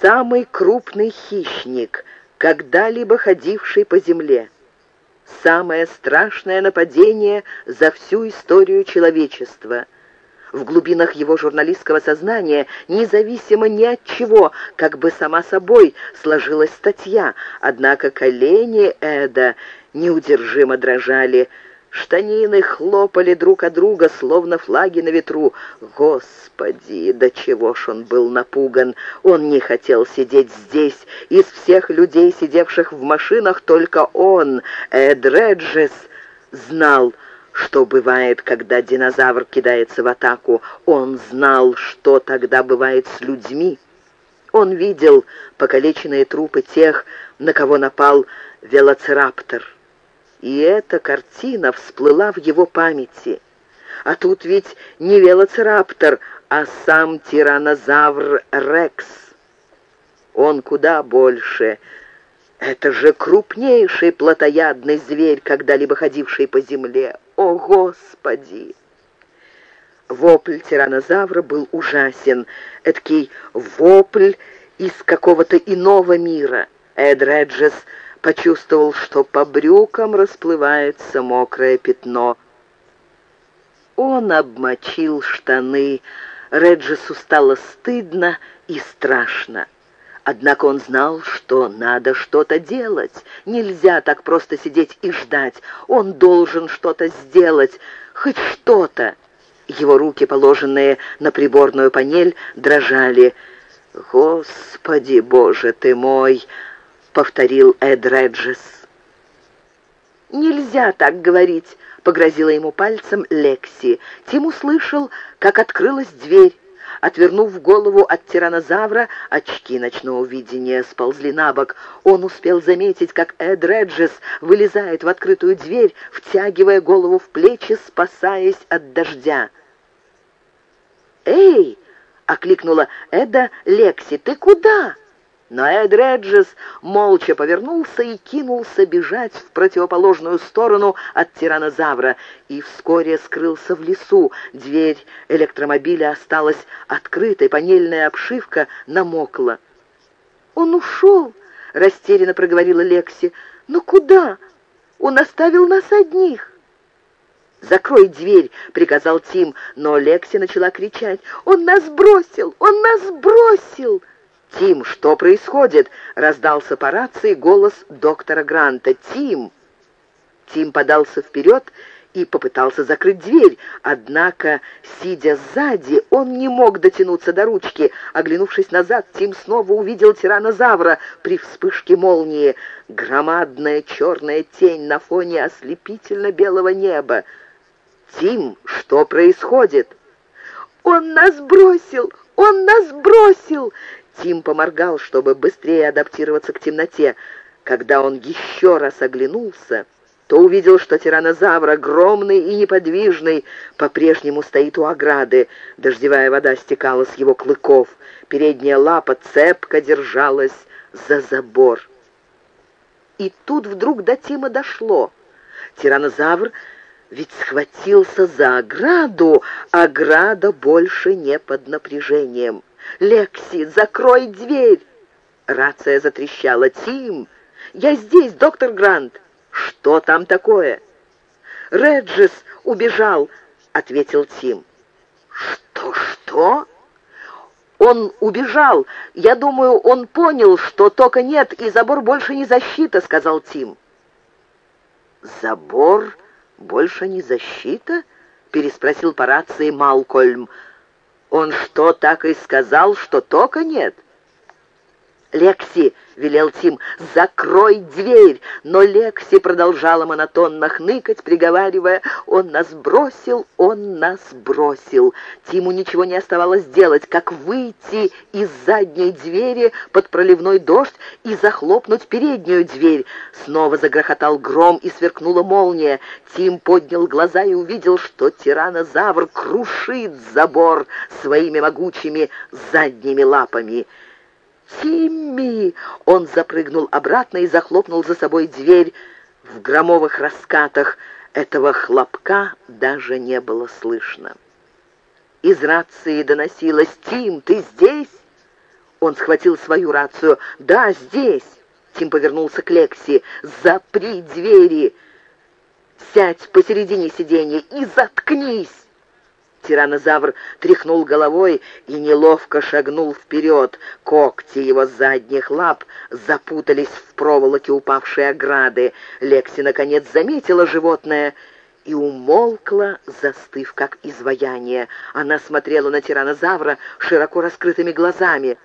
самый крупный хищник, когда-либо ходивший по земле. Самое страшное нападение за всю историю человечества. В глубинах его журналистского сознания, независимо ни от чего, как бы сама собой сложилась статья, однако колени Эда неудержимо дрожали, Штанины хлопали друг от друга, словно флаги на ветру. Господи, до чего ж он был напуган! Он не хотел сидеть здесь. Из всех людей, сидевших в машинах, только он, Эд Реджес, знал, что бывает, когда динозавр кидается в атаку. Он знал, что тогда бывает с людьми. Он видел покалеченные трупы тех, на кого напал велоцираптор. И эта картина всплыла в его памяти. А тут ведь не велоцираптор, а сам тиранозавр Рекс. Он куда больше. Это же крупнейший плотоядный зверь, когда-либо ходивший по земле. О, Господи! Вопль тиранозавра был ужасен. Эдакий вопль из какого-то иного мира. Эд Реджес почувствовал, что по брюкам расплывается мокрое пятно. Он обмочил штаны. Реджису стало стыдно и страшно. Однако он знал, что надо что-то делать. Нельзя так просто сидеть и ждать. Он должен что-то сделать, хоть что-то. Его руки, положенные на приборную панель, дрожали. «Господи, Боже ты мой!» — повторил Эд Реджес. «Нельзя так говорить», — погрозила ему пальцем Лекси. Тим услышал, как открылась дверь. Отвернув голову от тиранозавра, очки ночного видения сползли на бок. Он успел заметить, как Эд Реджес вылезает в открытую дверь, втягивая голову в плечи, спасаясь от дождя. «Эй!» — окликнула Эда Лекси. «Ты куда?» Но Эд Реджес молча повернулся и кинулся бежать в противоположную сторону от тиранозавра и вскоре скрылся в лесу. Дверь электромобиля осталась открытой, панельная обшивка намокла. «Он ушел!» — растерянно проговорила Лекси. «Но куда? Он оставил нас одних!» «Закрой дверь!» — приказал Тим, но Лекси начала кричать. «Он нас бросил! Он нас бросил!» «Тим, что происходит?» — раздался по рации голос доктора Гранта. «Тим!» Тим подался вперед и попытался закрыть дверь, однако, сидя сзади, он не мог дотянуться до ручки. Оглянувшись назад, Тим снова увидел тиранозавра при вспышке молнии. Громадная черная тень на фоне ослепительно-белого неба. «Тим, что происходит?» «Он нас бросил! Он нас бросил!» Тим поморгал, чтобы быстрее адаптироваться к темноте. Когда он еще раз оглянулся, то увидел, что тиранозавр, огромный и неподвижный, по-прежнему стоит у ограды. Дождевая вода стекала с его клыков. Передняя лапа цепко держалась за забор. И тут вдруг до Тима дошло. Тиранозавр ведь схватился за ограду, ограда больше не под напряжением. «Лекси, закрой дверь!» Рация затрещала. «Тим! Я здесь, доктор Грант!» «Что там такое?» «Реджис убежал», — ответил Тим. «Что, что?» «Он убежал. Я думаю, он понял, что тока нет, и забор больше не защита», — сказал Тим. «Забор больше не защита?» — переспросил по рации Малкольм. Он что, так и сказал, что тока нет?» «Лекси!» — велел Тим, — «закрой дверь!» Но Лекси продолжала монотонно хныкать, приговаривая, «Он нас бросил, он нас бросил!» Тиму ничего не оставалось делать, как выйти из задней двери под проливной дождь и захлопнуть переднюю дверь. Снова загрохотал гром и сверкнула молния. Тим поднял глаза и увидел, что тиранозавр крушит забор своими могучими задними лапами. «Тимми!» Он запрыгнул обратно и захлопнул за собой дверь. В громовых раскатах этого хлопка даже не было слышно. Из рации доносилось «Тим, ты здесь?» Он схватил свою рацию. «Да, здесь!» Тим повернулся к Лекси. «Запри двери! Сядь посередине сиденья и заткнись!» Тиранозавр тряхнул головой и неловко шагнул вперед. Когти его задних лап запутались в проволоке упавшей ограды. Лекси, наконец, заметила животное и умолкла, застыв как изваяние. Она смотрела на тиранозавра широко раскрытыми глазами.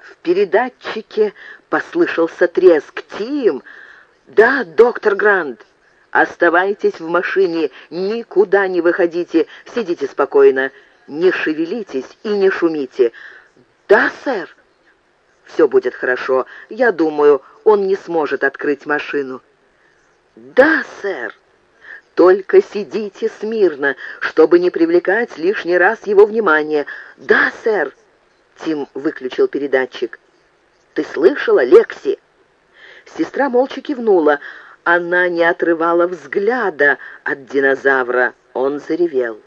В передатчике послышался треск. «Тим!» «Да, доктор Грант!» Оставайтесь в машине, никуда не выходите, сидите спокойно, не шевелитесь и не шумите. Да, сэр? Все будет хорошо. Я думаю, он не сможет открыть машину. Да, сэр. Только сидите смирно, чтобы не привлекать лишний раз его внимание. Да, сэр. Тим выключил передатчик. Ты слышала, Лекси? Сестра молча кивнула. Она не отрывала взгляда от динозавра. Он заревел.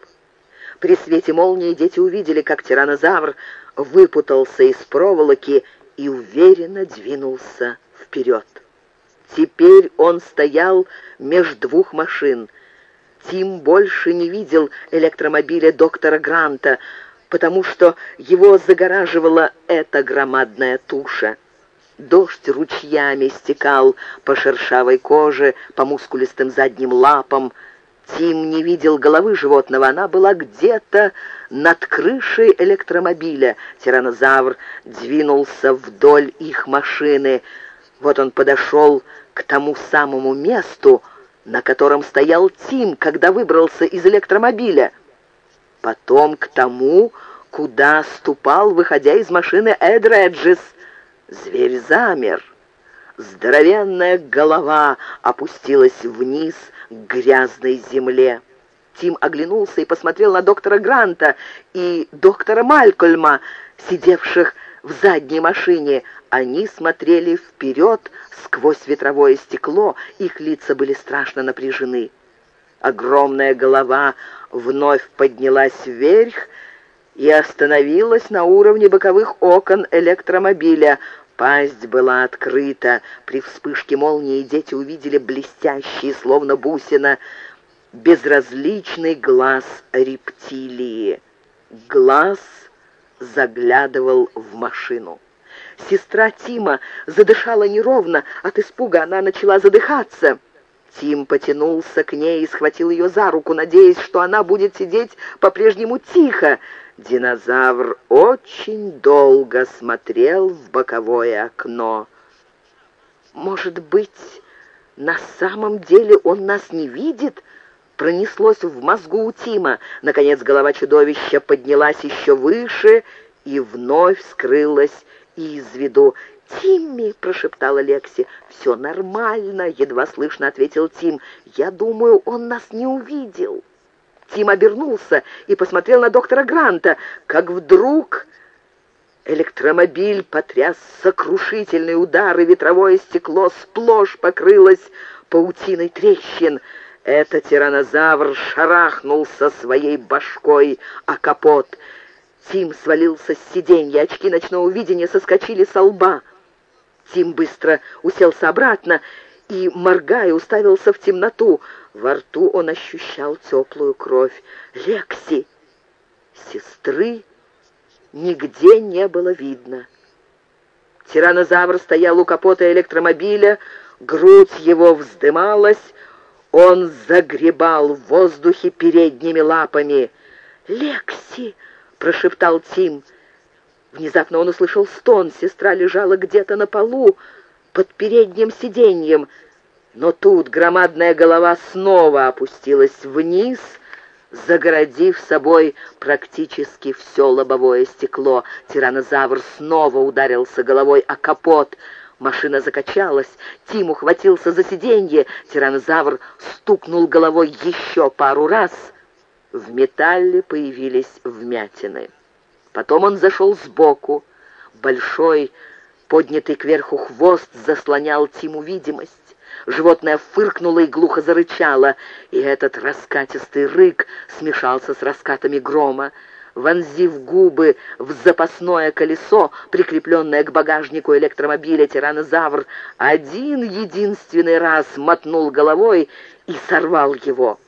При свете молнии дети увидели, как тиранозавр выпутался из проволоки и уверенно двинулся вперед. Теперь он стоял меж двух машин. Тим больше не видел электромобиля доктора Гранта, потому что его загораживала эта громадная туша. Дождь ручьями стекал по шершавой коже, по мускулистым задним лапам. Тим не видел головы животного, она была где-то над крышей электромобиля. Тиранозавр двинулся вдоль их машины. Вот он подошел к тому самому месту, на котором стоял Тим, когда выбрался из электромобиля. Потом к тому, куда ступал, выходя из машины Эд Реджис. Зверь замер. Здоровенная голова опустилась вниз к грязной земле. Тим оглянулся и посмотрел на доктора Гранта и доктора Малькольма, сидевших в задней машине. Они смотрели вперед сквозь ветровое стекло, их лица были страшно напряжены. Огромная голова вновь поднялась вверх, и остановилась на уровне боковых окон электромобиля. Пасть была открыта. При вспышке молнии дети увидели блестящий, словно бусина, безразличный глаз рептилии. Глаз заглядывал в машину. Сестра Тима задышала неровно, от испуга она начала задыхаться. Тим потянулся к ней и схватил ее за руку, надеясь, что она будет сидеть по-прежнему тихо. Динозавр очень долго смотрел в боковое окно. «Может быть, на самом деле он нас не видит?» Пронеслось в мозгу у Тима. Наконец голова чудовища поднялась еще выше и вновь скрылась из виду. «Тимми!» — прошептала Лекси. «Все нормально!» — едва слышно ответил Тим. «Я думаю, он нас не увидел». Тим обернулся и посмотрел на доктора Гранта, как вдруг... Электромобиль потряс сокрушительный удар, и ветровое стекло сплошь покрылось паутиной трещин. Это тиранозавр шарахнулся своей башкой о капот. Тим свалился с сиденья, очки ночного видения соскочили со лба. Тим быстро уселся обратно и, моргая, уставился в темноту. Во рту он ощущал теплую кровь. «Лекси!» Сестры нигде не было видно. Тиранозавр стоял у капота электромобиля, грудь его вздымалась, он загребал в воздухе передними лапами. «Лекси!» — прошептал Тим. Внезапно он услышал стон. Сестра лежала где-то на полу под передним сиденьем. Но тут громадная голова снова опустилась вниз, загородив собой практически все лобовое стекло. Тиранозавр снова ударился головой о капот. Машина закачалась, Тим ухватился за сиденье, тиранозавр стукнул головой еще пару раз. В металле появились вмятины. Потом он зашел сбоку. Большой, поднятый кверху хвост заслонял Тиму видимость. Животное фыркнуло и глухо зарычало, и этот раскатистый рык смешался с раскатами грома. Вонзив губы в запасное колесо, прикрепленное к багажнику электромобиля, тиранозавр один единственный раз мотнул головой и сорвал его.